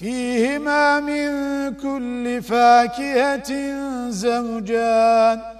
فيهما من كل فاكهة زوجان.